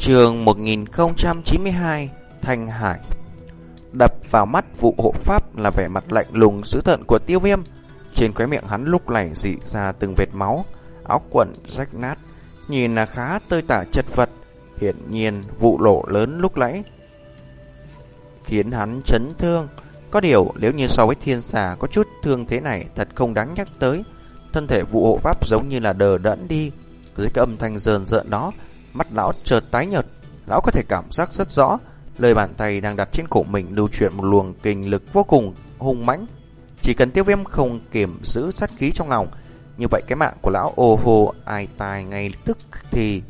Trường 1092 Thanh Hải. Đập vào mắt vụ hộ pháp là vẻ mặt lạnh lùng, dữ tợn của tiêu viêm. Trên khóe miệng hắn lúc này dị ra từng vệt máu, Áo quần rách nát, Nhìn là khá tơi tả chật vật. Hiển nhiên vụ lộ lớn lúc nãy Khiến hắn chấn thương. Có điều nếu như so với thiên xà có chút thương thế này Thật không đáng nhắc tới. Thân thể vụ hộ pháp giống như là đờ đẫn đi. Dưới cái âm thanh rờn rợn đó Mắt lão chợt tái nhợt. Lão có thể cảm giác rất rõ, Lời bàn tay đang đặt trên cổ mình lưu chuyển một luồng kinh lực vô cùng hung mãnh. Chỉ cần tiêu viêm không kiềm giữ sát khí trong lòng, Như vậy cái mạng của lão ô hô, ai tài ngay tức thì.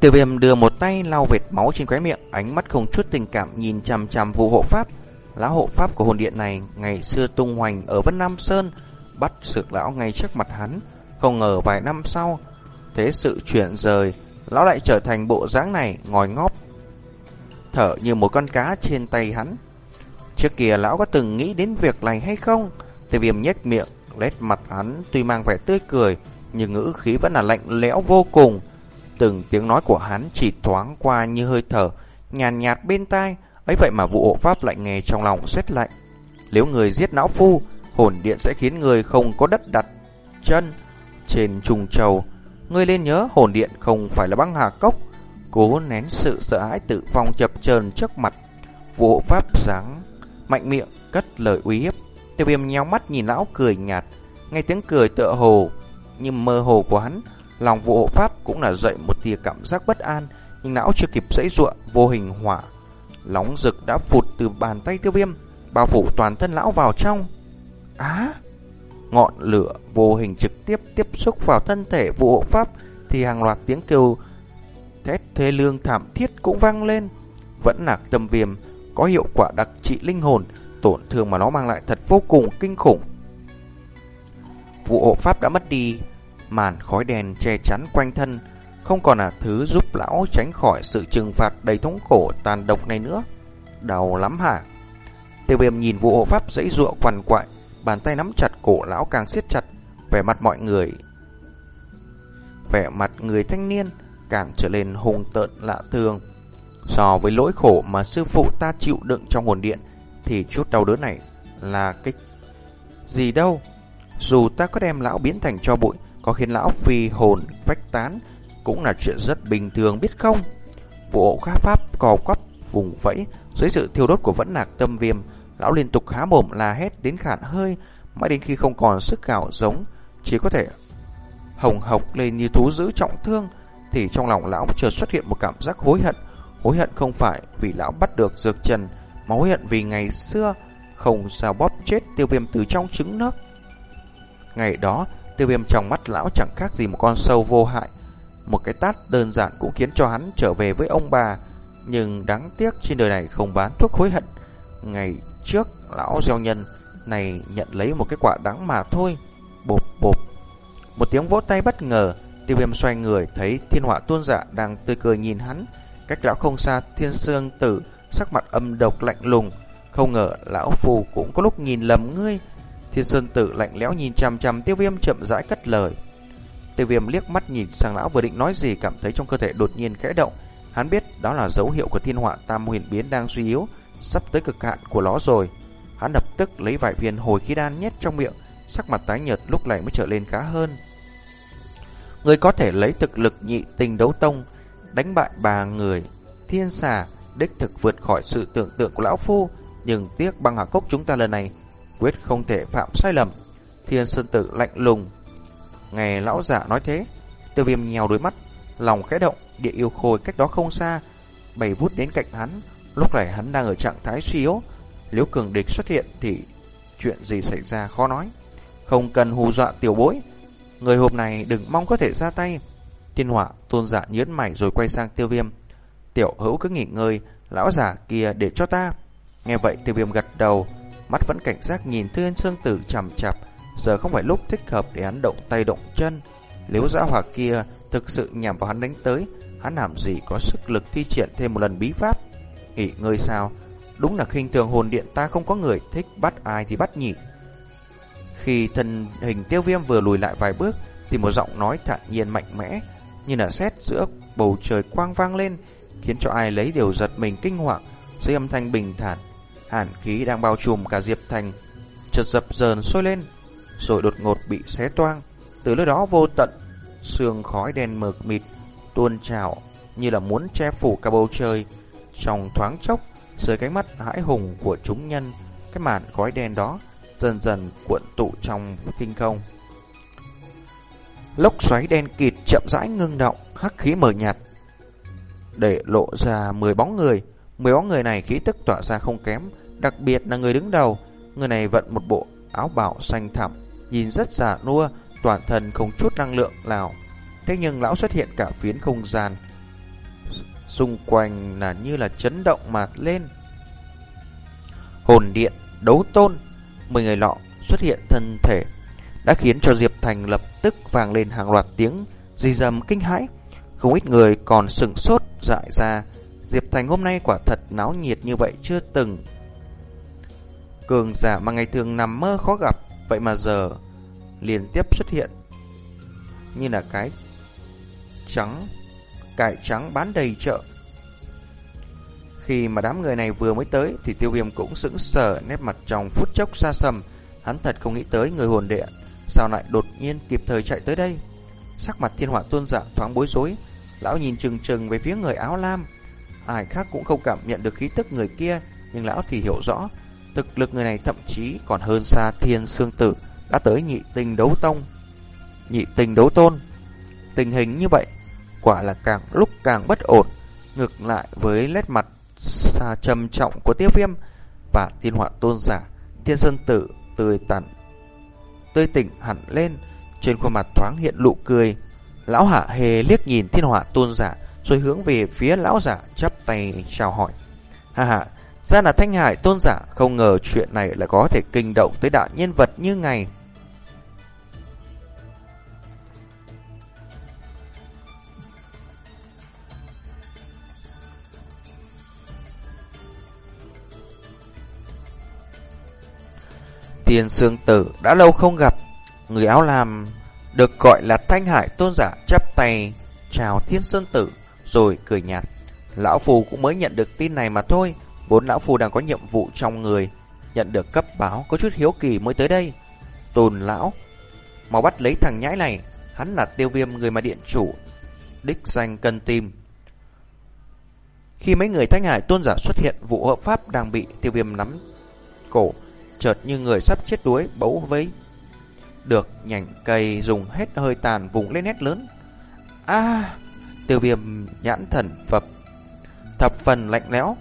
Tiêu viêm đưa một tay lau vệt máu trên khóe miệng, Ánh mắt không chút tình cảm nhìn chằm chằm vụ hộ pháp. Lão hộ pháp của hồn điện này Ngày xưa tung hoành ở Vân Nam Sơn, Bắt sực lão ngay trước mặt hắn. Không ngờ vài năm sau Thế sự chuyển rời Lão lại trở thành bộ dáng này ngồi ngóp. Thở như một con cá trên tay hắn. Trước kia lão có từng nghĩ đến việc này hay không? Tiêu viêm nhếch miệng Lết mặt hắn tuy mang vẻ tươi cười Nhưng ngữ khí vẫn là lạnh lẽo vô cùng. Từng tiếng nói của hắn chỉ thoáng qua như hơi thở Nhàn nhạt, nhạt bên tai. Ấy vậy mà vụ hộ pháp lại nghe trong lòng rét lạnh Nếu người giết não phu Hồn điện sẽ khiến người không có đất đặt chân Trên trùng châu Ngươi lên nhớ hồn điện không phải là băng hà cốc. Cố nén sự sợ hãi tự vong chập chờn trước mặt. Vụ hộ pháp dáng Mạnh miệng cất lời uy hiếp. Tiêu viêm nheo mắt nhìn lão cười nhạt. Nghe tiếng cười tựa hồ, Nhưng mơ hồ của hắn, Lòng vụ hộ pháp cũng là dậy một tia cảm giác bất an, Nhưng não chưa kịp dãy ruộng, Vô hình hỏa, Lóng rực đã phụt từ bàn tay tiêu viêm, Bao phủ toàn thân lão vào trong. Á! Ngọn lửa vô hình trực tiếp tiếp xúc vào thân thể vụ hộ pháp, Thì hàng loạt tiếng kêu Thét thê lương thảm thiết cũng vang lên. Vẫn là tâm viêm, Có hiệu quả đặc trị linh hồn, Tổn thương mà nó mang lại thật vô cùng kinh khủng. Vụ hộ pháp đã mất đi Màn khói đèn che chắn quanh thân, Không còn là thứ giúp lão tránh khỏi sự trừng phạt đầy thống khổ tàn độc này nữa. Đau lắm hả? Tiêu viêm nhìn vụ hộ pháp dãy ruộng quằn quại Bàn tay nắm chặt cổ lão càng siết chặt, Vẻ mặt mọi người, Vẻ mặt người thanh niên Càng trở lên hùng tợn lạ thường. So với lỗi khổ mà sư phụ ta chịu đựng trong hồn điện, Thì chút đau đớn này là cái gì đâu. Dù ta có đem lão biến thành cho bụi, Có khiến lão phi hồn vách tán, Cũng là chuyện rất bình thường biết không? Vụ khá pháp cò quắp vùng vẫy, Dưới sự thiêu đốt của vẫn nạc tâm viêm Lão liên tục há mồm là hét đến khản hơi, mãi đến khi không còn sức gạo giống, chỉ có thể hồng hộc lên như thú dữ trọng thương, thì trong lòng lão chợt xuất hiện một cảm giác hối hận. Hối hận không phải vì lão bắt được dược trần, mà hối hận vì ngày xưa không sao bóp chết tiêu viêm từ trong trứng nước. Ngày đó, tiêu viêm trong mắt lão chẳng khác gì một con sâu vô hại. Một cái tát đơn giản cũng khiến cho hắn trở về với ông bà, nhưng đáng tiếc trên đời này không bán thuốc hối hận. Ngày trước lão gieo nhân này nhận lấy một cái quả đắng mà thôi. Bộp bộp. Một tiếng vỗ tay bất ngờ, tiêu viêm xoay người thấy thiên họa tuôn giả đang tươi cười nhìn hắn. Cách lão không xa thiên sương tử sắc mặt âm độc lạnh lùng. Không ngờ lão phù cũng có lúc nhìn lầm ngươi. Thiên sơn tử lạnh lẽo nhìn chằm chằm tiêu viêm chậm rãi cất lời. Tiêu viêm liếc mắt nhìn sang lão vừa định nói gì cảm thấy trong cơ thể đột nhiên khẽ động. Hắn biết đó là dấu hiệu của thiên họa tam huyền biến đang suy yếu sắp tới cực hạn của nó rồi. Hắn lập tức lấy vài viên hồi khí đan nhét trong miệng, sắc mặt tái nhợt lúc này mới trở lên khá hơn. Người có thể lấy thực lực nhị tình đấu tông, đánh bại ba người, thiên xà, đích thực vượt khỏi sự tưởng tượng của lão phu, nhưng tiếc băng hạ cốc chúng ta lần này quyết không thể phạm sai lầm. Thiên Sơn Tử lạnh lùng. Nghe lão giả nói thế, tiêu viêm nhèo đôi mắt, lòng khẽ động, địa yêu khôi cách đó không xa, bày vút đến cạnh hắn, Lúc này hắn đang ở trạng thái suy yếu, nếu cường địch xuất hiện thì chuyện gì xảy ra khó nói. Không cần hù dọa tiểu bối, người hộp này đừng mong có thể ra tay. Thiên họa tôn giả nhớn mày rồi quay sang tiêu viêm. Tiểu hữu cứ nghỉ ngơi, lão giả kia để cho ta. Nghe vậy tiêu viêm gật đầu, mắt vẫn cảnh giác nhìn Thiên Sơn Tử chằm chạp. Giờ không phải lúc thích hợp để hắn động tay động chân. Nếu dã hỏa kia thực sự nhằm vào hắn đánh tới, hắn làm gì có sức lực thi triển thêm một lần bí pháp. Nghỉ ngơi sao? Đúng là khinh thường hồn điện ta không có người thích bắt ai thì bắt nhỉ. Khi thân hình tiêu viêm vừa lùi lại vài bước, thì một giọng nói thản nhiên mạnh mẽ như là sét giữa bầu trời quang vang lên, khiến cho ai lấy đều giật mình kinh hoàng. Dưới âm thanh bình thản, hàn khí đang bao trùm cả Diệp Thành, chợt dập dờn sôi lên, rồi đột ngột bị xé toang. Từ lúc đó vô tận, sương khói đen mờ mịt tuôn trào như là muốn che phủ cả bầu trời. Trong thoáng chốc, dưới cái mắt hãi hùng của chúng nhân, cái màn khói đen đó dần dần cuộn tụ trong tinh không. Lốc xoáy đen kịt chậm rãi ngưng động, hắc khí mờ nhạt, để lộ ra 10 bóng người. 10 bóng người này khí tức tỏa ra không kém, đặc biệt là người đứng đầu. Người này vận một bộ áo bào xanh thẳm, nhìn rất già nua, toàn thân không chút năng lượng nào. Thế nhưng lão xuất hiện cả phiến không gian. Xung quanh là như là chấn động mạt lên. Hồn điện, đấu tôn, 10 người lọ xuất hiện thân thể đã khiến cho Diệp Thành lập tức vang lên hàng loạt tiếng di dầm kinh hãi. Không ít người còn sừng sốt dại ra. Diệp Thành hôm nay quả thật náo nhiệt như vậy chưa từng. Cường giả mà ngày thường nằm mơ khó gặp, vậy mà giờ liên tiếp xuất hiện như là cái trắng, cải trắng bán đầy chợ. Khi mà đám người này vừa mới tới thì tiêu viêm cũng sững sờ nét mặt trong phút chốc xa sầm, Hắn thật không nghĩ tới người hồn địa sao lại đột nhiên kịp thời chạy tới đây. Sắc mặt thiên họa tuôn dạ thoáng bối rối, lão nhìn chừng chừng về phía người áo lam. Ai khác cũng không cảm nhận được khí tức người kia, nhưng lão thì hiểu rõ, thực lực người này thậm chí còn hơn xa thiên sương tử, đã tới nhị tình đấu tông. Nhị tình đấu tôn. Tình hình như vậy, quả là càng lúc càng bất ổn, ngược lại với nét mặt xa trầm trọng của tiêu viêm và thiên họa tôn giả, thiên sơn tử tươi tắn tươi tỉnh hẳn lên, trên khuôn mặt thoáng hiện nụ cười. Lão hạ hề liếc nhìn thiên họa tôn giả, rồi hướng về phía lão giả chắp tay chào hỏi. Ha ha, ra là thanh hải tôn giả, không ngờ chuyện này lại có thể kinh động tới đại nhân vật như ngày. Tiền Sương Tử đã lâu không gặp, người áo lam được gọi là Thanh Hải Tôn giả chắp tay chào Thiên Sơn Tử rồi cười nhạt. Lão Phù cũng mới nhận được tin này mà thôi, bốn lão Phù đang có nhiệm vụ trong người, nhận được cấp báo có chút hiếu kỳ mới tới đây. Tôn lão, mau bắt lấy thằng nhãi này, hắn là tiêu viêm người mà điện chủ, đích danh cần tìm. Khi mấy người Thanh Hải Tôn giả xuất hiện, vụ hợp pháp đang bị tiêu viêm nắm cổ chợt như người sắp chết đuối bấu vây được nhành cây dùng hết hơi tàn vùng lên hét lớn. A! tiêu viêm nhãn thần phập thập phần lạnh lẽo,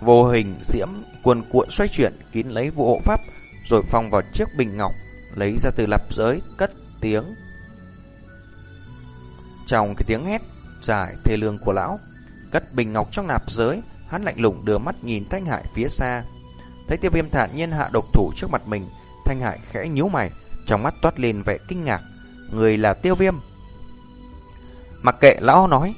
vô hình diễm cuồn cuộn xoay chuyển kín lấy vụ hộ pháp rồi phong vào chiếc bình ngọc lấy ra từ lập giới cất tiếng. Trong cái tiếng hét dài thê lương của lão, cất bình ngọc trong nạp giới, hắn lạnh lùng đưa mắt nhìn Thanh Hải phía xa. Thấy tiêu viêm thản nhiên hạ độc thủ trước mặt mình, Thanh Hải khẽ nhíu mày, trong mắt toát lên vẻ kinh ngạc. Người là tiêu viêm. Mặc kệ lão nói.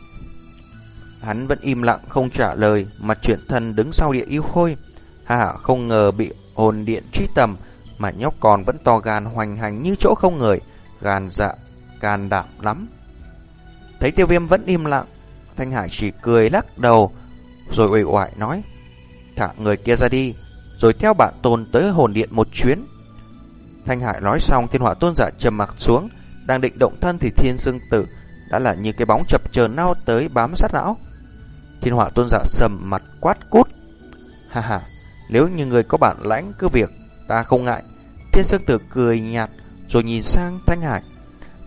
Hắn vẫn im lặng không trả lời, mà chuyển thân đứng sau địa yêu khôi. Hà không ngờ bị hồn điện truy tầm, mà nhóc còn vẫn to gan hoành hành như chỗ không người, gan dạ, gan đảm lắm. Thấy tiêu viêm vẫn im lặng, Thanh Hải chỉ cười lắc đầu, rồi uể oải nói, thả người kia ra đi, rồi theo bạn tôn tới hồn điện một chuyến. Thanh Hải nói xong, thiên hỏa tôn giả trầm mặc xuống, đang định động thân thì thiên dương tử đã là như cái bóng chập chờn nao tới bám sát não. Thiên hỏa tôn giả sầm mặt quát cút. Ha ha, nếu như người có bản lãnh cứ việc, ta không ngại. Thiên dương tử cười nhạt rồi nhìn sang Thanh Hải.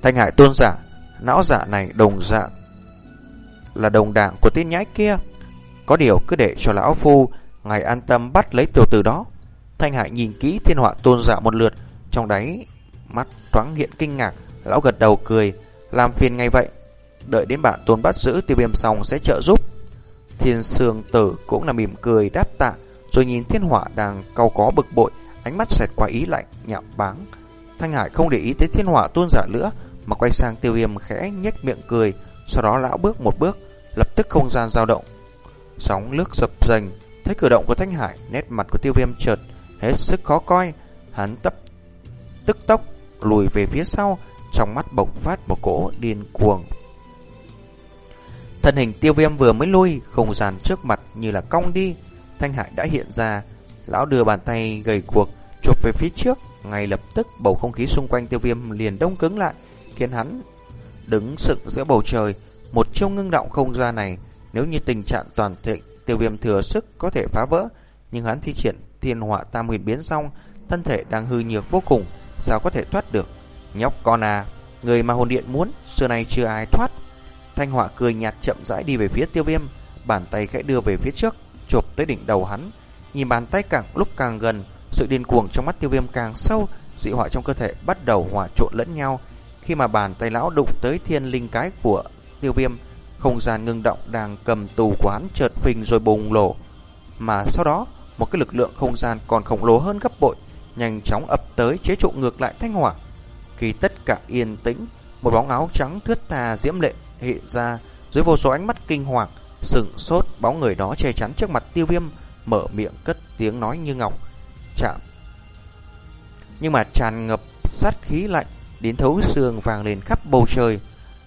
Thanh Hải tôn giả, não giả này đồng dạng là đồng đảng của tên nhãi kia. Có điều cứ để cho lão phu Ngài an tâm bắt lấy tiểu tử đó. Thanh Hải nhìn kỹ thiên họa tôn giả một lượt, trong đáy mắt thoáng hiện kinh ngạc, lão gật đầu cười, làm phiền ngay vậy. Đợi đến bạn tôn bắt giữ tiêu viêm xong sẽ trợ giúp. Thiên sương tử cũng là mỉm cười đáp tạ, rồi nhìn thiên họa đang cau có bực bội, ánh mắt xẹt qua ý lạnh, nhạo báng. Thanh Hải không để ý tới thiên họa tôn giả nữa, mà quay sang tiêu viêm khẽ nhếch miệng cười, sau đó lão bước một bước, lập tức không gian dao động. Sóng nước dập dềnh Thấy cử động của Thanh Hải, nét mặt của tiêu viêm chợt hết sức khó coi. Hắn tấp tức tốc lùi về phía sau, trong mắt bộc phát một cỗ điên cuồng. Thân hình tiêu viêm vừa mới lui, không gian trước mặt như là cong đi. Thanh Hải đã hiện ra, lão đưa bàn tay gầy cuộc, chụp về phía trước. Ngay lập tức bầu không khí xung quanh tiêu viêm liền đông cứng lại, khiến hắn đứng sững giữa bầu trời. Một chiêu ngưng động không gian này, nếu như tình trạng toàn thịnh, tiêu viêm thừa sức có thể phá vỡ. Nhưng hắn thi triển thiên họa tam huyền biến xong, thân thể đang hư nhược vô cùng, sao có thể thoát được. Nhóc con à, người mà hồn điện muốn, xưa nay chưa ai thoát. Thanh họa cười nhạt chậm rãi đi về phía tiêu viêm, bàn tay khẽ đưa về phía trước, chụp tới đỉnh đầu hắn. Nhìn bàn tay càng lúc càng gần, sự điên cuồng trong mắt tiêu viêm càng sâu, dị họa trong cơ thể bắt đầu hòa trộn lẫn nhau. Khi mà bàn tay lão đụng tới thiên linh cái của tiêu viêm, không gian ngưng động đang cầm tù quán chợt phình rồi bùng nổ. Mà sau đó, một cái lực lượng không gian còn khổng lồ hơn gấp bội, nhanh chóng ập tới chế trụ ngược lại thanh hỏa. Khi tất cả yên tĩnh, một bóng áo trắng thướt tà diễm lệ hiện ra dưới vô số ánh mắt kinh hoàng, sừng sốt bóng người đó che chắn trước mặt tiêu viêm, mở miệng cất tiếng nói như ngọc, chạm. Nhưng mà tràn ngập sát khí lạnh, đến thấu xương vàng lên khắp bầu trời,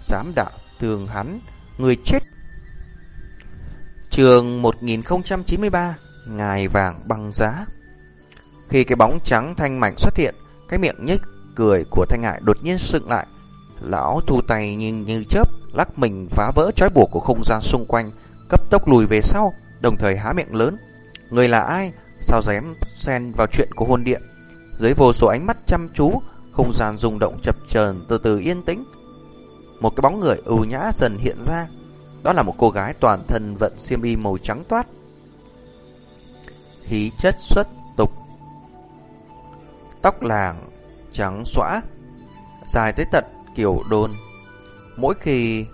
dám đạo tường hắn, người chết. Trường 1093, ngài vàng băng giá. Khi cái bóng trắng thanh mảnh xuất hiện, cái miệng nhếch cười của Thanh Hải đột nhiên sững lại. Lão thu tay nhìn như chớp, lắc mình phá vỡ trói buộc của không gian xung quanh, cấp tốc lùi về sau, đồng thời há miệng lớn. Người là ai? Sao dám xen vào chuyện của hôn điện? Dưới vô số ánh mắt chăm chú, không gian rung động chập chờn từ từ yên tĩnh. Một cái bóng người ưu nhã dần hiện ra. Đó là một cô gái toàn thân vận xiêm y màu trắng toát. Khí chất xuất tục. Tóc làng trắng xõa, dài tới tận kiểu đôn. Mỗi khi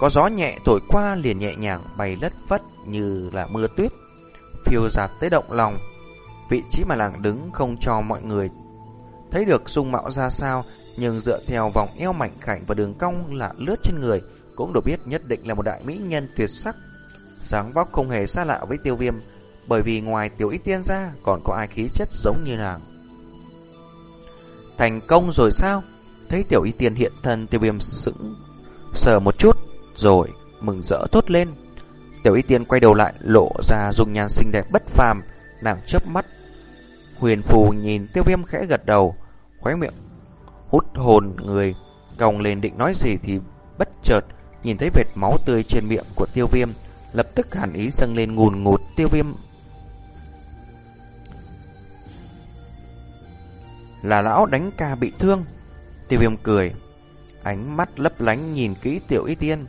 có gió nhẹ thổi qua liền nhẹ nhàng bay lất phất như là mưa tuyết, phiêu giạt tới động lòng. Vị trí mà làng đứng không cho mọi người thấy được dung mạo ra sao, nhưng dựa theo vòng eo mảnh khảnh và đường cong lạ lướt trên người, cũng được biết nhất định là một đại mỹ nhân tuyệt sắc. dáng vóc không hề xa lạ với tiêu viêm, bởi vì ngoài tiểu ít tiên ra còn có ai khí chất giống như nàng. Thành công rồi sao? Thấy tiểu y tiên hiện thân tiêu viêm sững sờ một chút rồi mừng rỡ thốt lên. Tiểu y tiên quay đầu lại lộ ra dùng nhan xinh đẹp bất phàm, nàng chớp mắt. Huyền phù nhìn tiêu viêm khẽ gật đầu, khóe miệng hút hồn người, còng lên định nói gì thì bất chợt nhìn thấy vệt máu tươi trên miệng của tiêu viêm, lập tức hàn ý dâng lên ngùn ngụt tiêu viêm là lão đánh ca bị thương. Tiêu viêm cười, ánh mắt lấp lánh nhìn kỹ tiểu y tiên.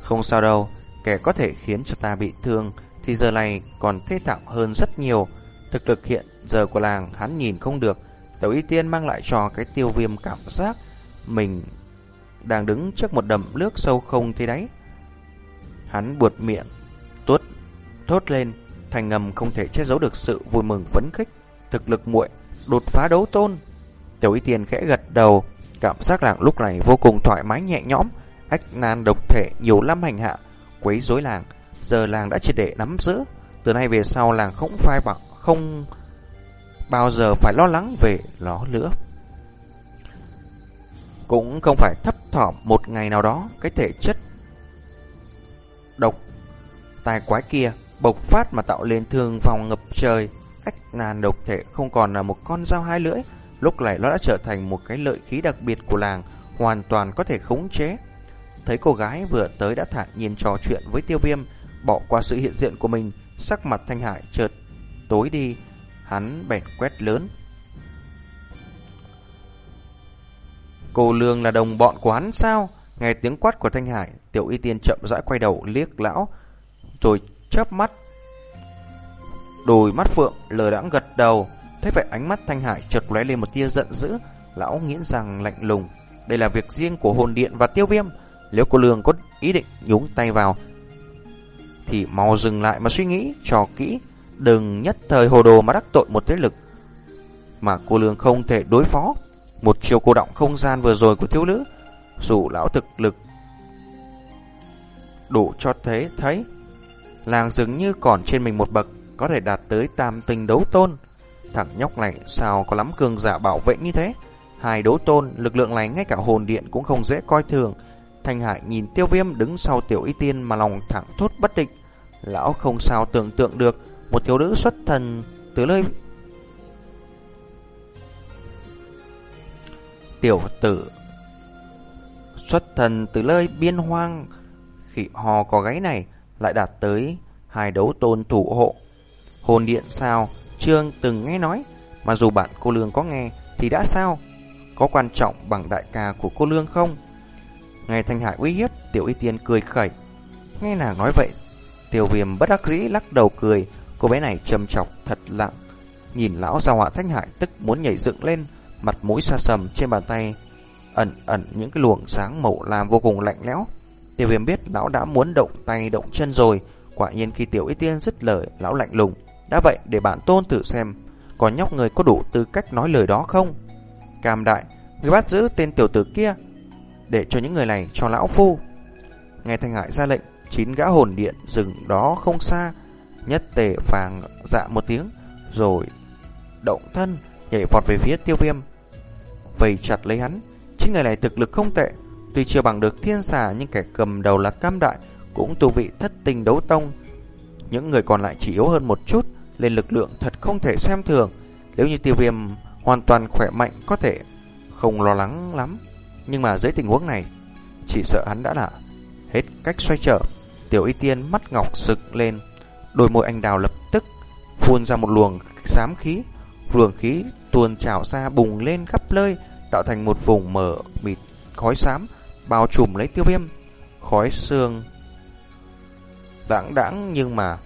Không sao đâu, kẻ có thể khiến cho ta bị thương thì giờ này còn thê thảm hơn rất nhiều. Thực lực hiện giờ của làng hắn nhìn không được. Tiểu y tiên mang lại cho cái tiêu viêm cảm giác mình đang đứng trước một đầm nước sâu không thế đáy. Hắn buột miệng, tuốt, thốt lên, thành ngầm không thể che giấu được sự vui mừng phấn khích. Thực lực muội đột phá đấu tôn. Tiểu Y Tiên khẽ gật đầu, cảm giác làng lúc này vô cùng thoải mái nhẹ nhõm, ách nan độc thể nhiều lắm hành hạ, quấy rối làng, giờ làng đã triệt để nắm giữ, từ nay về sau làng không phai bằng không bao giờ phải lo lắng về nó nữa. Cũng không phải thấp thỏm một ngày nào đó cái thể chất độc tài quái kia bộc phát mà tạo lên thương vòng ngập trời, ách nàn độc thể không còn là một con dao hai lưỡi, Lúc này nó đã trở thành một cái lợi khí đặc biệt của làng, hoàn toàn có thể khống chế. Thấy cô gái vừa tới đã thản nhiên trò chuyện với tiêu viêm, bỏ qua sự hiện diện của mình, sắc mặt thanh hải chợt tối đi, hắn bèn quét lớn. Cô Lương là đồng bọn của hắn sao? Nghe tiếng quát của Thanh Hải, Tiểu Y Tiên chậm rãi quay đầu liếc lão, rồi chớp mắt. Đôi mắt phượng lờ đãng gật đầu, Thế vậy ánh mắt Thanh Hải chợt lóe lên một tia giận dữ, lão nghiến rằng lạnh lùng, đây là việc riêng của hồn điện và tiêu viêm, nếu cô lương có ý định nhúng tay vào thì mau dừng lại mà suy nghĩ cho kỹ, đừng nhất thời hồ đồ mà đắc tội một thế lực mà cô lương không thể đối phó. Một chiều cô động không gian vừa rồi của thiếu nữ, dù lão thực lực đủ cho thế thấy, làng dường như còn trên mình một bậc, có thể đạt tới tam tinh đấu tôn. Thằng nhóc này sao có lắm cường giả bảo vệ như thế? Hai đấu tôn, lực lượng này ngay cả hồn điện cũng không dễ coi thường. Thanh Hải nhìn tiêu viêm đứng sau tiểu y tiên mà lòng thẳng thốt bất định. Lão không sao tưởng tượng được một thiếu nữ xuất thần từ nơi tiểu tử xuất thần từ nơi biên hoang khỉ hò có gáy này lại đạt tới hai đấu tôn thủ hộ. Hồn điện sao, Trương từng nghe nói, mà dù bạn cô Lương có nghe thì đã sao? Có quan trọng bằng đại ca của cô Lương không? Nghe Thanh Hải uy hiếp, Tiểu Y Tiên cười khẩy. Nghe nàng nói vậy, Tiểu Viêm bất đắc dĩ lắc đầu cười, cô bé này trầm chọc thật lặng. Nhìn lão ra họa Thanh Hải tức muốn nhảy dựng lên, mặt mũi xa sầm trên bàn tay, ẩn ẩn những cái luồng sáng màu lam vô cùng lạnh lẽo. Tiểu Viêm biết lão đã muốn động tay động chân rồi, quả nhiên khi Tiểu Y Tiên dứt lời, lão lạnh lùng, đã vậy để bản tôn thử xem, có nhóc người có đủ tư cách nói lời đó không? Cam đại, người bắt giữ tên tiểu tử kia, để cho những người này cho lão phu. Nghe Thanh Hải ra lệnh, chín gã hồn điện rừng đó không xa, nhất tề vàng dạ một tiếng, rồi động thân nhảy vọt về phía tiêu viêm. Vây chặt lấy hắn, chính người này thực lực không tệ, tuy chưa bằng được thiên xà nhưng kẻ cầm đầu là cam đại, cũng tu vị thất tình đấu tông. Những người còn lại chỉ yếu hơn một chút, lên lực lượng thật không thể xem thường. Nếu như tiêu viêm hoàn toàn khỏe mạnh có thể không lo lắng lắm. Nhưng mà dưới tình huống này, chỉ sợ hắn đã là hết cách xoay trở. Tiểu y tiên mắt ngọc sực lên, đôi môi anh đào lập tức phun ra một luồng xám khí. Luồng khí tuôn trào ra bùng lên khắp nơi, tạo thành một vùng mở mịt khói xám, bao trùm lấy tiêu viêm. Khói xương đãng đãng nhưng mà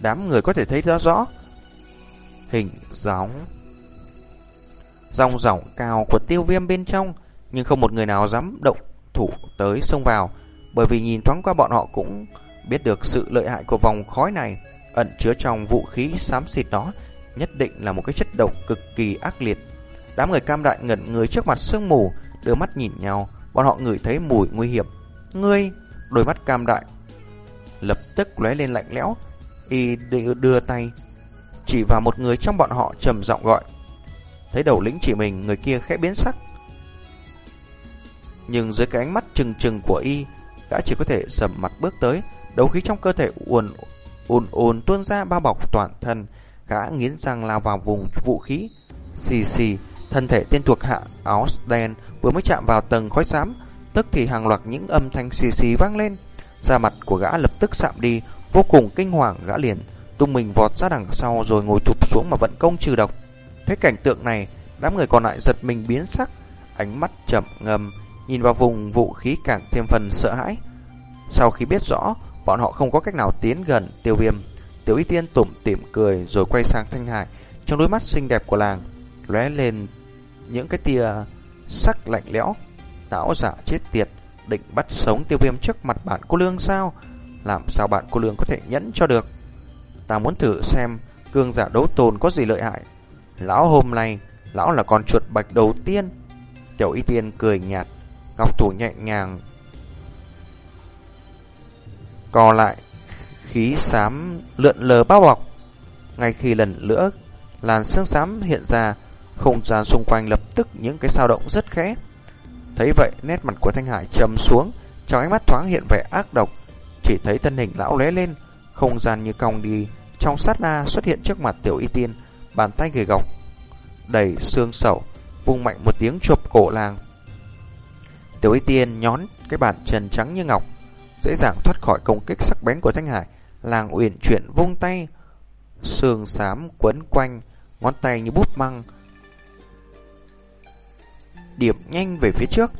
đám người có thể thấy rõ rõ hình dáng dòng dòng cao của tiêu viêm bên trong, nhưng không một người nào dám động thủ tới xông vào, bởi vì nhìn thoáng qua bọn họ cũng biết được sự lợi hại của vòng khói này, ẩn chứa trong vũ khí xám xịt đó, nhất định là một cái chất độc cực kỳ ác liệt. Đám người cam đại ngẩn người trước mặt sương mù, đưa mắt nhìn nhau, bọn họ ngửi thấy mùi nguy hiểm. Ngươi, đôi mắt cam đại lập tức lóe lên lạnh lẽo, y đưa, đưa tay chỉ vào một người trong bọn họ trầm giọng gọi. Thấy đầu lĩnh chỉ mình, người kia khẽ biến sắc. Nhưng dưới cái ánh mắt trừng trừng của y, đã chỉ có thể sầm mặt bước tới, đấu khí trong cơ thể uồn ồn ồn tuôn ra bao bọc toàn thân, gã nghiến răng lao vào vùng vũ khí. Xì xì, thân thể tên thuộc hạ áo đen vừa mới chạm vào tầng khói xám, tức thì hàng loạt những âm thanh xì xì vang lên. Da mặt của gã lập tức sạm đi, vô cùng kinh hoàng gã liền tung mình vọt ra đằng sau rồi ngồi thụp xuống mà vận công trừ độc. Thấy cảnh tượng này, đám người còn lại giật mình biến sắc, ánh mắt chậm ngầm, nhìn vào vùng vũ khí càng thêm phần sợ hãi. Sau khi biết rõ, bọn họ không có cách nào tiến gần tiêu viêm, tiểu y tiên tủm tỉm cười rồi quay sang Thanh Hải, trong đôi mắt xinh đẹp của làng, lóe lên những cái tia sắc lạnh lẽo. lão giả dạ chết tiệt, định bắt sống tiêu viêm trước mặt bạn cô lương sao? Làm sao bạn cô lương có thể nhẫn cho được? Ta muốn thử xem cương giả đấu tồn có gì lợi hại. Lão hôm nay, lão là con chuột bạch đầu tiên. Tiểu y tiên cười nhạt, ngọc thủ nhẹ nhàng. Co lại, khí xám lượn lờ bao bọc. Ngay khi lần nữa, làn sương xám hiện ra, không gian xung quanh lập tức những cái sao động rất khẽ. Thấy vậy, nét mặt của Thanh Hải trầm xuống, trong ánh mắt thoáng hiện vẻ ác độc, chỉ thấy thân hình lão lóe lên, không gian như cong đi, trong sát na xuất hiện trước mặt tiểu y tiên, bàn tay gầy gọc, đầy xương sầu, vung mạnh một tiếng chụp cổ làng. Tiểu y tiên nhón cái bàn trần trắng như ngọc, dễ dàng thoát khỏi công kích sắc bén của Thanh Hải. Làng uyển chuyển vung tay, sương xám quấn quanh, ngón tay như bút măng. Điểm nhanh về phía trước,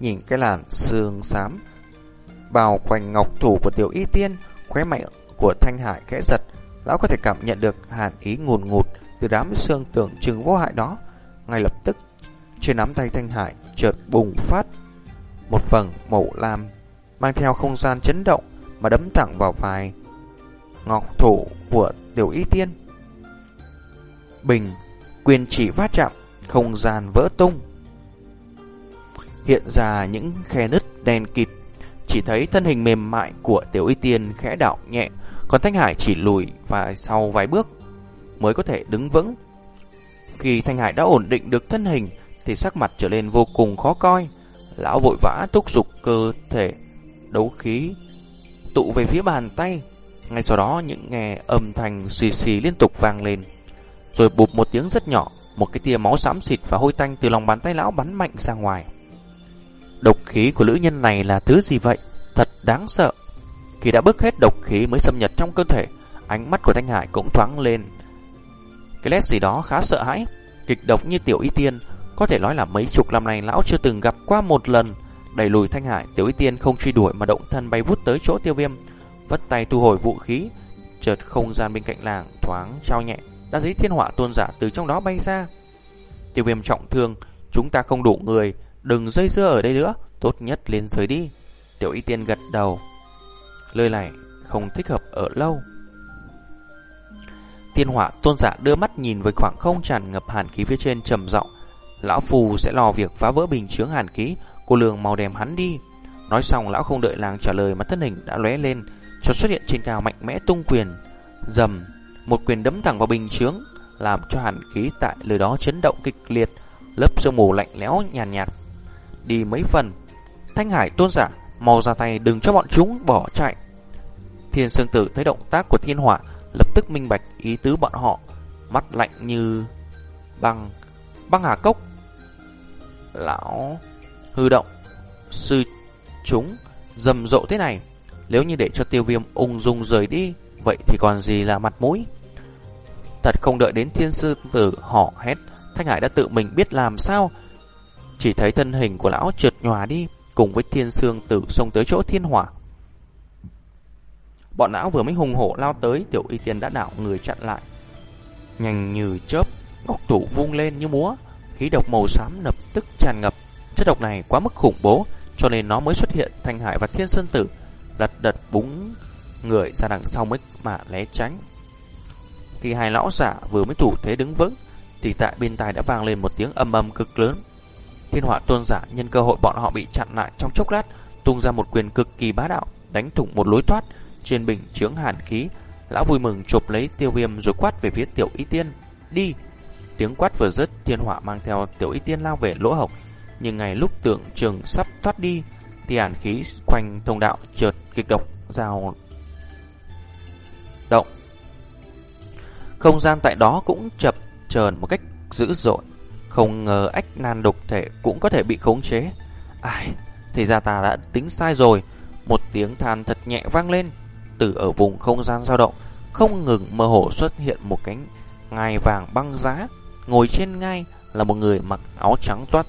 nhìn cái làn sương xám bao quanh ngọc thủ của tiểu y tiên, khóe mạnh của Thanh Hải khẽ giật, lão có thể cảm nhận được hàn ý ngùn ngụt từ đám xương tưởng chừng vô hại đó. Ngay lập tức, trên nắm tay Thanh Hải chợt bùng phát một vầng màu lam, mang theo không gian chấn động mà đấm thẳng vào vai ngọc thủ của tiểu y tiên. Bình, quyền chỉ va chạm, không gian vỡ tung. Hiện ra những khe nứt đen kịt, chỉ thấy thân hình mềm mại của tiểu y tiên khẽ đảo nhẹ, còn Thanh Hải chỉ lùi và sau vài bước mới có thể đứng vững. Khi Thanh Hải đã ổn định được thân hình thì sắc mặt trở lên vô cùng khó coi. Lão vội vã thúc giục cơ thể đấu khí tụ về phía bàn tay. Ngay sau đó những nghe âm thanh xì xì liên tục vang lên. Rồi bụp một tiếng rất nhỏ, một cái tia máu xám xịt và hôi tanh từ lòng bàn tay lão bắn mạnh ra ngoài. Độc khí của nữ nhân này là thứ gì vậy? Thật đáng sợ. Khi đã bước hết độc khí mới xâm nhập trong cơ thể, ánh mắt của Thanh Hải cũng thoáng lên. Cái lét gì đó khá sợ hãi, kịch độc như tiểu y tiên, có thể nói là mấy chục năm nay lão chưa từng gặp qua một lần. Đẩy lùi Thanh Hải, tiểu y tiên không truy đuổi mà động thân bay vút tới chỗ tiêu viêm, vất tay thu hồi vũ khí. Chợt không gian bên cạnh làng thoáng trao nhẹ, đã thấy thiên họa tôn giả từ trong đó bay ra. Tiêu viêm trọng thương, chúng ta không đủ người, đừng dây dưa ở đây nữa, tốt nhất lên rời đi. Tiểu y tiên gật đầu. Lời này không thích hợp ở lâu. Thiên họa tôn giả đưa mắt nhìn với khoảng không tràn ngập hàn khí phía trên trầm giọng Lão phù sẽ lo việc phá vỡ bình chướng hàn khí, cô lường màu đèm hắn đi. Nói xong lão không đợi làng trả lời mà thân hình đã lóe lên, cho xuất hiện trên cao mạnh mẽ tung quyền. Dầm, một quyền đấm thẳng vào bình chướng, làm cho hàn khí tại lời đó chấn động kịch liệt, lớp sương mù lạnh lẽo nhàn nhạt, nhạt. Đi mấy phần, Thanh Hải tôn giả mau ra tay đừng cho bọn chúng bỏ chạy. Thiên Sương Tử thấy động tác của thiên hỏa, lập tức minh bạch ý tứ bọn họ, mắt lạnh như băng, băng hà cốc. Lão hư động, sư chúng rầm rộ thế này, nếu như để cho tiêu viêm ung dung rời đi, vậy thì còn gì là mặt mũi. Thật không đợi đến thiên sư tử họ hét, Thanh Hải đã tự mình biết làm sao. Chỉ thấy thân hình của lão trượt nhòa đi, cùng với thiên sương tử xông tới chỗ thiên hỏa. Bọn lão vừa mới hùng hổ lao tới, tiểu y tiên đã đảo người chặn lại. Nhanh như chớp, ngọc thủ vung lên như múa, khí độc màu xám lập tức tràn ngập. Chất độc này quá mức khủng bố, cho nên nó mới xuất hiện thanh hải và thiên sơn tử, lật đật búng người ra đằng sau mới mà né tránh. Khi hai lão giả vừa mới thủ thế đứng vững, thì tại bên tai đã vang lên một tiếng âm âm cực lớn. Thiên họa tôn giả nhân cơ hội bọn họ bị chặn lại trong chốc lát, tung ra một quyền cực kỳ bá đạo, đánh thủng một lối thoát trên bình chướng hàn khí. Lão vui mừng chụp lấy tiêu viêm rồi quát về phía tiểu y tiên. Đi! Tiếng quát vừa dứt, thiên họa mang theo tiểu y tiên lao về lỗ hổng. Nhưng ngày lúc tượng trường sắp thoát đi, thì hàn khí quanh thông đạo chợt kịch độc rào động. Không gian tại đó cũng chập chờn một cách dữ dội. Không ngờ ách nan độc thể cũng có thể bị khống chế. Ai, thì ra ta đã tính sai rồi. Một tiếng than thật nhẹ vang lên. Từ ở vùng không gian dao động, không ngừng mơ hồ xuất hiện một cánh ngai vàng băng giá. Ngồi trên ngai là một người mặc áo trắng toát.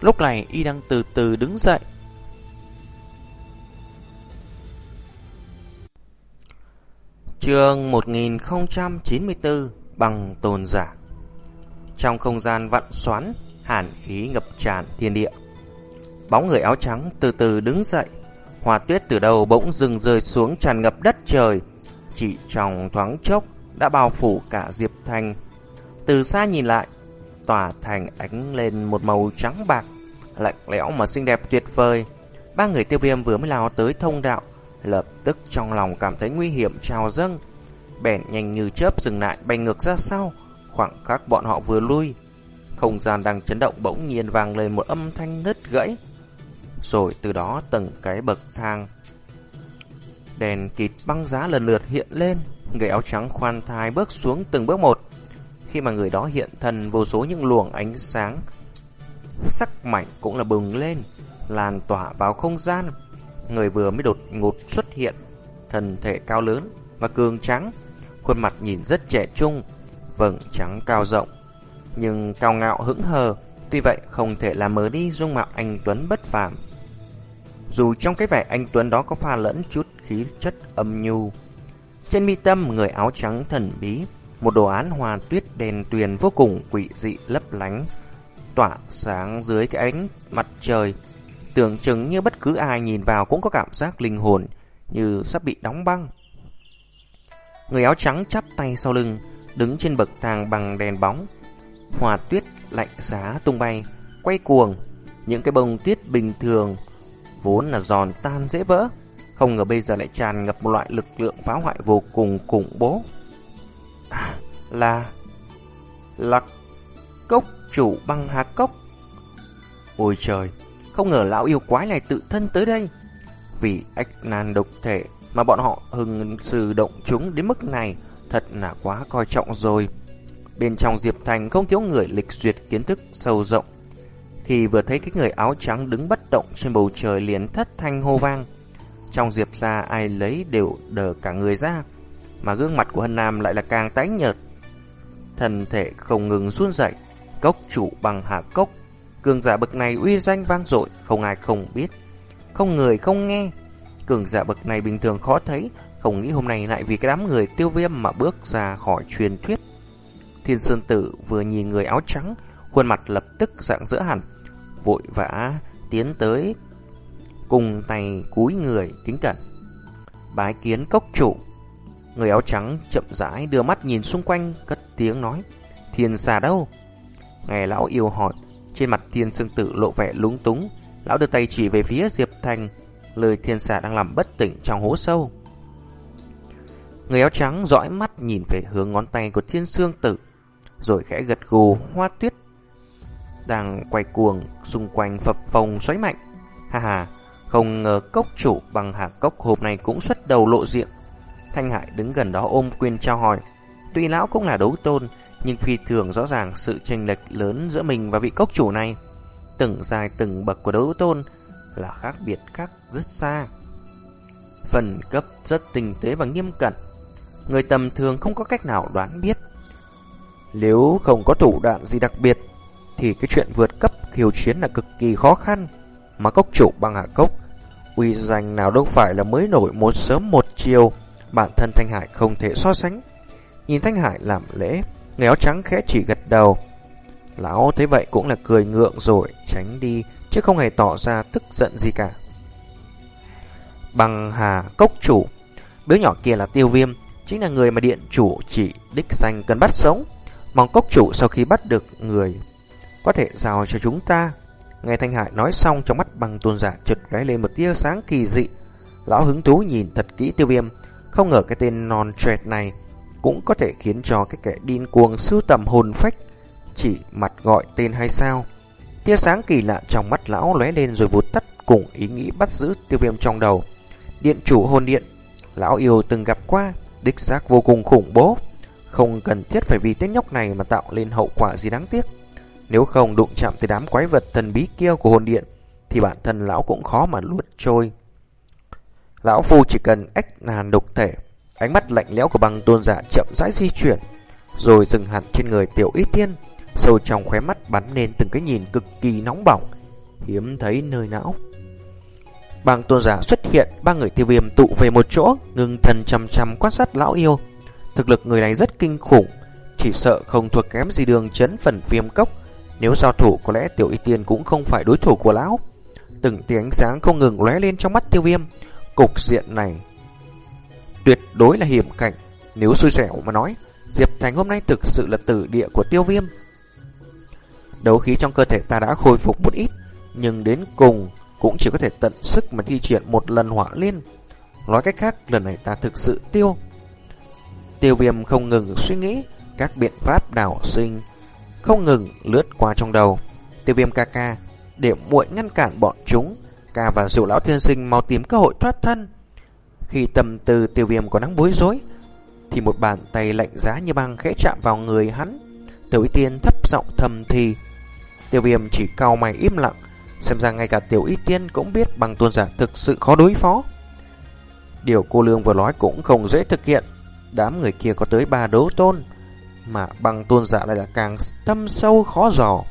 Lúc này y đang từ từ đứng dậy. Chương 1094 Bằng tồn giả trong không gian vặn xoắn, hàn khí ngập tràn thiên địa. Bóng người áo trắng từ từ đứng dậy, hoa tuyết từ đầu bỗng dừng rơi xuống tràn ngập đất trời, chỉ trong thoáng chốc đã bao phủ cả Diệp Thành. Từ xa nhìn lại, tỏa thành ánh lên một màu trắng bạc, lạnh lẽo mà xinh đẹp tuyệt vời. Ba người tiêu viêm vừa mới lao tới thông đạo, lập tức trong lòng cảm thấy nguy hiểm trào dâng, bèn nhanh như chớp dừng lại bay ngược ra sau, Khoảng khắc bọn họ vừa lui, không gian đang chấn động bỗng nhiên vang lên một âm thanh nứt gãy. Rồi từ đó từng cái bậc thang đèn kịt băng giá lần lượt hiện lên, người áo trắng khoan thai bước xuống từng bước một. Khi mà người đó hiện thân vô số những luồng ánh sáng sắc mảnh cũng là bừng lên, lan tỏa vào không gian. Người vừa mới đột ngột xuất hiện, thân thể cao lớn và cường trắng, khuôn mặt nhìn rất trẻ trung, vầng trắng cao rộng, nhưng cao ngạo hững hờ, tuy vậy không thể làm mờ đi dung mạo anh Tuấn bất phàm. Dù trong cái vẻ anh Tuấn đó có pha lẫn chút khí chất âm nhu. Trên mi tâm người áo trắng thần bí, một đồ án hoa tuyết đèn tuyền vô cùng quỷ dị lấp lánh, tỏa sáng dưới cái ánh mặt trời. Tưởng chừng như bất cứ ai nhìn vào cũng có cảm giác linh hồn như sắp bị đóng băng. Người áo trắng chắp tay sau lưng, đứng trên bậc thang bằng đèn bóng. Hòa tuyết lạnh giá tung bay, quay cuồng, những cái bông tuyết bình thường vốn là giòn tan dễ vỡ, không ngờ bây giờ lại tràn ngập một loại lực lượng phá hoại vô cùng khủng bố. À, là là cốc chủ băng hà cốc. Ôi trời, Không ngờ lão yêu quái này tự thân tới đây. Vì ách nan độc thể mà bọn họ hừng sử động chúng đến mức này thật là quá coi trọng rồi. Bên trong Diệp Thành không thiếu người lịch duyệt kiến thức sâu rộng. Khi vừa thấy cái người áo trắng đứng bất động trên bầu trời liền thất thanh hô vang. Trong Diệp ra ai lấy đều đờ cả người ra, mà gương mặt của Hân Nam lại là càng tái nhợt. Thân thể không ngừng run rẩy, cốc chủ bằng hạ cốc. Cường giả bậc này uy danh vang dội, không ai không biết, không người không nghe. Cường giả bậc này bình thường khó thấy, không nghĩ hôm nay lại vì cái đám người tiêu viêm mà bước ra khỏi truyền thuyết. Thiên Sơn Tử vừa nhìn người áo trắng, khuôn mặt lập tức dạng dỡ hẳn, vội vã tiến tới cùng tay cúi người kính cẩn. Bái kiến cốc chủ. Người áo trắng chậm rãi đưa mắt nhìn xung quanh, cất tiếng nói: "Thiên xà đâu?" Nghe lão yêu hỏi, trên mặt Thiên Sương Tử lộ vẻ lúng túng, lão đưa tay chỉ về phía Diệp Thành, lời Thiên xà đang làm bất tỉnh trong hố sâu. Người áo trắng dõi mắt nhìn về hướng ngón tay của Thiên Sương Tử, rồi khẽ gật gù hoa tuyết đang quay cuồng xung quanh phập phồng xoáy mạnh. Ha ha, không ngờ cốc chủ bằng hạ cốc hộp này cũng xuất đầu lộ diện. Thanh Hải đứng gần đó ôm quyền trao hỏi. Tuy lão cũng là đấu tôn, nhưng phi thường rõ ràng sự chênh lệch lớn giữa mình và vị cốc chủ này. Từng dài từng bậc của đấu tôn là khác biệt khác rất xa. Phần cấp rất tinh tế và nghiêm cẩn. Người tầm thường không có cách nào đoán biết. Nếu không có thủ đoạn gì đặc biệt, thì cái chuyện vượt cấp khiêu chiến là cực kỳ khó khăn. Mà cốc chủ bằng hạ cốc, uy danh nào đâu phải là mới nổi một sớm một chiều, bản thân Thanh Hải không thể so sánh. Nhìn Thanh Hải làm lễ, người áo trắng khẽ chỉ gật đầu. Lão thấy vậy cũng là cười ngượng rồi, tránh đi, chứ không hề tỏ ra tức giận gì cả. Bằng hà cốc chủ, đứa nhỏ kia là tiêu viêm, chính là người mà điện chủ chỉ đích danh cần bắt sống. Mong cốc chủ sau khi bắt được người có thể giao cho chúng ta. Nghe Thanh Hải nói xong trong mắt bằng tôn giả chợt lóe lên một tia sáng kỳ dị. Lão hứng thú nhìn thật kỹ tiêu viêm, không ngờ cái tên non trẹt này cũng có thể khiến cho cái kẻ điên cuồng sưu tầm hồn phách chỉ mặt gọi tên hay sao. Tia sáng kỳ lạ trong mắt lão lóe lên rồi vụt tắt cùng ý nghĩ bắt giữ tiêu viêm trong đầu. Điện chủ hồn điện, lão yêu từng gặp qua, đích xác vô cùng khủng bố. Không cần thiết phải vì tên nhóc này mà tạo lên hậu quả gì đáng tiếc. Nếu không đụng chạm tới đám quái vật thần bí kia của hồn điện, thì bản thân lão cũng khó mà luốt trôi. Lão Phu chỉ cần ách nàn độc thể, ánh mắt lạnh lẽo của băng tôn giả chậm rãi di chuyển, rồi dừng hẳn trên người tiểu y tiên, sâu trong khóe mắt bắn lên từng cái nhìn cực kỳ nóng bỏng, hiếm thấy nơi não. Băng tôn giả xuất hiện, ba người tiêu viêm tụ về một chỗ, ngừng thần chăm chăm quan sát lão yêu. Thực lực người này rất kinh khủng, chỉ sợ không thuộc kém gì đường chấn phần viêm cốc, nếu giao thủ có lẽ tiểu y tiên cũng không phải đối thủ của lão. Từng tiếng sáng không ngừng lóe lên trong mắt tiêu viêm. Cục diện này tuyệt đối là hiểm cảnh. Nếu xui xẻo mà nói, Diệp Thành hôm nay thực sự là tử địa của tiêu viêm. Đấu khí trong cơ thể ta đã khôi phục một ít, nhưng đến cùng cũng chỉ có thể tận sức mà thi triển một lần hỏa liên. Nói cách khác, lần này ta thực sự tiêu. Tiêu viêm không ngừng suy nghĩ các biện pháp đảo sinh không ngừng lướt qua trong đầu. Tiêu viêm ca ca, để muội ngăn cản bọn chúng, ca và dụ lão thiên sinh mau tìm cơ hội thoát thân. Khi tầm từ tiêu viêm có nắng bối rối, thì một bàn tay lạnh giá như băng khẽ chạm vào người hắn. Tiểu y tiên thấp giọng thầm thì. Tiêu viêm chỉ cau mày im lặng, xem ra ngay cả tiểu y tiên cũng biết bằng tôn giả thực sự khó đối phó. Điều cô Lương vừa nói cũng không dễ thực hiện. Đám người kia có tới ba đấu tôn, mà bằng tôn giả lại là càng thâm sâu khó dò.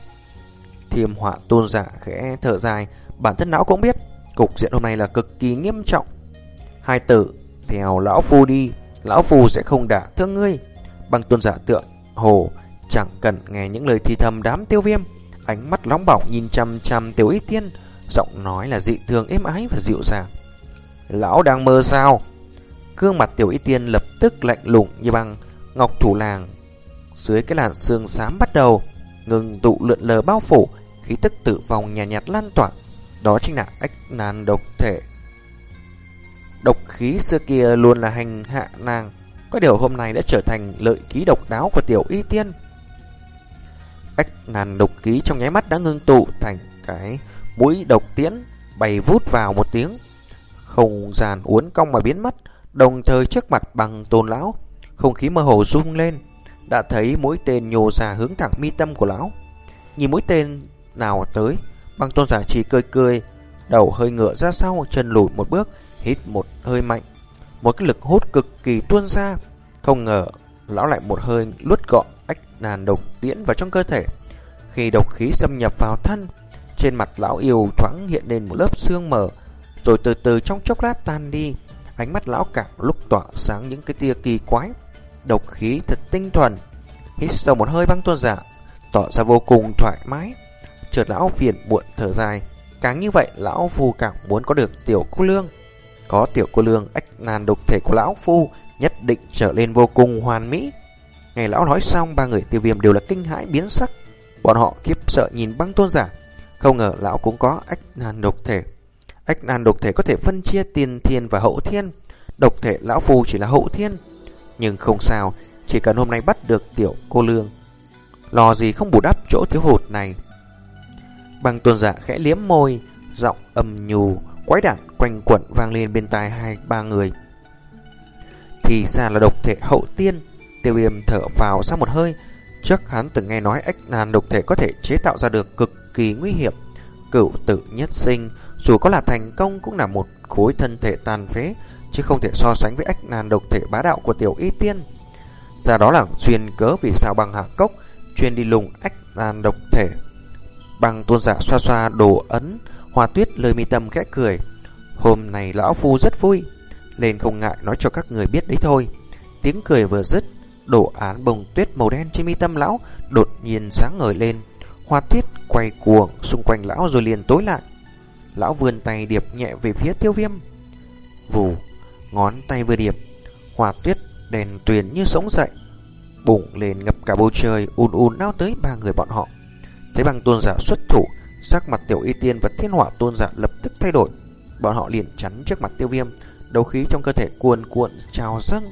Thiềm họa tôn giả khẽ thở dài, bản thân lão cũng biết, cục diện hôm nay là cực kỳ nghiêm trọng. Hai tử, theo lão phu đi, lão phu sẽ không đả thương ngươi. Bằng tôn giả tượng, hồ, chẳng cần nghe những lời thì thầm đám tiêu viêm. Ánh mắt nóng bỏng nhìn chăm chăm tiểu y tiên, giọng nói là dị thường êm ái và dịu dàng. Lão đang mơ sao? Gương mặt tiểu y tiên lập tức lạnh lùng như băng, ngọc thủ làng dưới cái làn xương xám bắt đầu ngừng tụ lượn lờ bao phủ, khí tức tử vong nhạt nhạt lan tỏa. Đó chính là ách nan độc thể. Độc khí xưa kia luôn là hành hạ nàng, có điều hôm nay đã trở thành lợi khí độc đáo của tiểu y tiên. Ách nan độc khí trong nháy mắt đã ngưng tụ thành cái mũi độc tiễn bay vút vào một tiếng. Không gian uốn cong mà biến mất, đồng thời trước mặt bằng tôn lão, không khí mơ hồ rung lên, đã thấy mũi tên nhô ra hướng thẳng mi tâm của lão. Nhìn mũi tên nào tới, băng tôn giả chỉ cười cười, đầu hơi ngựa ra sau, chân lùi một bước, hít một hơi mạnh. Một cái lực hút cực kỳ tuôn ra, không ngờ lão lại một hơi luốt gọn ách nàn độc tiễn vào trong cơ thể. Khi độc khí xâm nhập vào thân, trên mặt lão yêu thoáng hiện lên một lớp xương mờ, rồi từ từ trong chốc lát tan đi. Ánh mắt lão cảm lúc tỏa sáng những cái tia kỳ quái, độc khí thật tinh thuần. Hít sâu một hơi băng tuôn giả, tỏ ra vô cùng thoải mái. Chợt lão phiền muộn thở dài, càng như vậy lão phu càng muốn có được tiểu cô lương. Có tiểu cô lương ách nàn độc thể của lão phu nhất định trở lên vô cùng hoàn mỹ. Ngày lão nói xong, ba người tiêu viêm đều là kinh hãi biến sắc. Bọn họ kiếp sợ nhìn băng tôn giả, không ngờ lão cũng có ách nan độc thể. Ách nan độc thể có thể phân chia tiền thiên và hậu thiên. Độc thể lão phu chỉ là hậu thiên. Nhưng không sao, chỉ cần hôm nay bắt được tiểu cô lương. Lò gì không bù đắp chỗ thiếu hụt này. Băng tôn giả dạ khẽ liếm môi, giọng âm nhù quái đản quanh quẩn vang lên bên tai hai ba người. Thì ra là độc thể hậu tiên, tiêu viêm thở vào ra một hơi. Trước hắn từng nghe nói ách nan độc thể có thể chế tạo ra được cực kỳ nguy hiểm. Cửu tử nhất sinh, dù có là thành công cũng là một khối thân thể tàn phế, chứ không thể so sánh với ách nan độc thể bá đạo của tiểu y tiên. Ra đó là chuyên cớ vì sao bằng hạ cốc, chuyên đi lùng ách nan độc thể. Bằng tôn giả xoa xoa đồ ấn, hoa tuyết lời mi tâm khẽ cười. Hôm nay lão phu rất vui, nên không ngại nói cho các người biết đấy thôi. Tiếng cười vừa dứt, đồ án bông tuyết màu đen trên mi tâm lão đột nhiên sáng ngời lên, Hoa tuyết quay cuồng xung quanh lão rồi liền tối lại. Lão vươn tay điệp nhẹ về phía tiêu viêm. Vù, ngón tay vừa điệp, hoa tuyết đèn tuyền như sống dậy. Bùng lên ngập cả bầu trời, ùn ùn nao tới ba người bọn họ. Thấy bằng tôn giả xuất thủ, sắc mặt tiểu y tiên và thiên hỏa tôn giả lập tức thay đổi. Bọn họ liền chắn trước mặt tiêu viêm, đấu khí trong cơ thể cuồn cuộn trào dâng,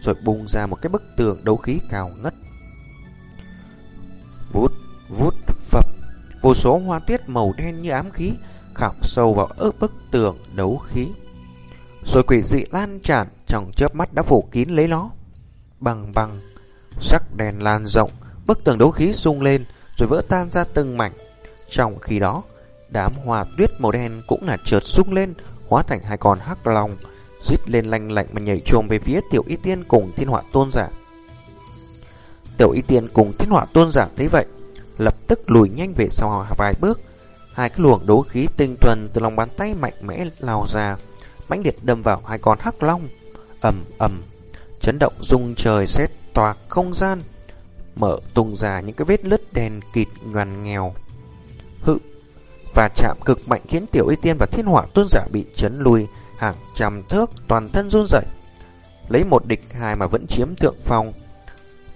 rồi bùng ra một cái bức tường đấu khí cao ngất. Vút, vút, phập, vô số hoa tuyết màu đen như ám khí khảm sâu vào ớt bức tường đấu khí. Rồi quỷ dị lan tràn trong chớp mắt đã phủ kín lấy nó. Bằng bằng, sắc đèn lan rộng, bức tường đấu khí rung lên rồi vỡ tan ra từng mảnh. Trong khi đó, đám hoa tuyết màu đen cũng là chợt rung lên, hóa thành hai con hắc long, rít lên lanh lạnh mà nhảy trồm về phía tiểu y tiên cùng thiên họa tôn giả. Tiểu y tiên cùng thiên họa tôn giả thấy vậy, lập tức lùi nhanh về sau vài bước. Hai cái luồng đấu khí tinh thuần từ lòng bàn tay mạnh mẽ lao ra, mãnh liệt đâm vào hai con hắc long. ầm ầm, chấn động rung trời xét toạc không gian, mở tung ra những cái vết lứt đen kịt ngoằn nghèo. Hự, và chạm cực mạnh khiến tiểu y tiên và thiên hỏa tôn giả bị chấn lùi hàng trăm thước, toàn thân run rẩy. Lấy một địch hai mà vẫn chiếm thượng phong.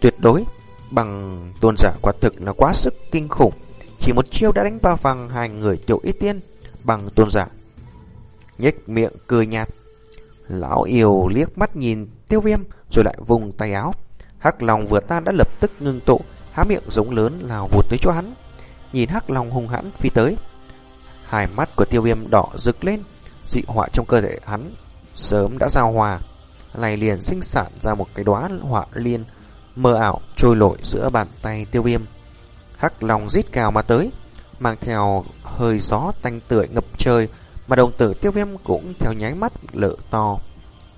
Tuyệt đối, Bằng tôn giả quả thực là quá sức kinh khủng Chỉ một chiêu đã đánh bao vàng hai người tiểu y tiên, Bằng tôn giả nhếch miệng cười nhạt Lão yêu liếc mắt nhìn tiêu viêm, Rồi lại vùng tay áo Hắc Long vừa tan đã lập tức ngưng tụ Há miệng giống lớn lao vụt tới chỗ hắn Nhìn hắc Long hung hãn phi tới Hai mắt của tiêu viêm đỏ rực lên Dị họa trong cơ thể hắn Sớm đã giao hòa Này liền sinh sản ra một cái đóa họa liên mơ ảo trôi nổi giữa bàn tay tiêu viêm. Hắc long rít cào mà tới, mang theo hơi gió tanh tưởi ngập trời, mà đồng tử tiêu viêm cũng theo nháy mắt lở to.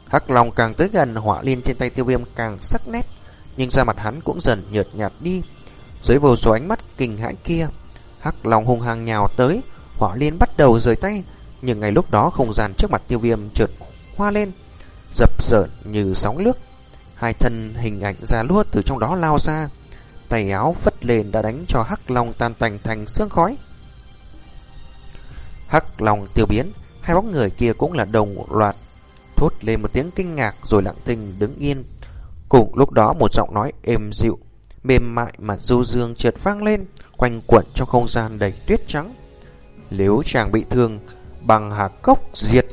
Hắc long càng tới gần hỏa liên trên tay tiêu viêm càng sắc nét, nhưng da mặt hắn cũng dần nhợt nhạt đi. Dưới vô số ánh mắt kinh hãi kia, Hắc long hung hăng nhào tới, hỏa liên bắt đầu rời tay, nhưng ngay lúc đó không gian trước mặt tiêu viêm chợt hoa lên, dập dờn như sóng nước. Hai thân hình ảnh ra lúa từ trong đó lao ra. Tay áo phất lên đã đánh cho hắc long tan tành thành sương khói. Hắc long tiêu biến Hai bóng người kia cũng là đồng loạt Thốt lên một tiếng kinh ngạc rồi lặng thinh đứng yên. Cùng lúc đó một giọng nói êm dịu, Mềm mại mà du dương trượt vang lên, Quanh quẩn trong không gian đầy tuyết trắng. Nếu chàng bị thương, Bằng hạc cốc diệt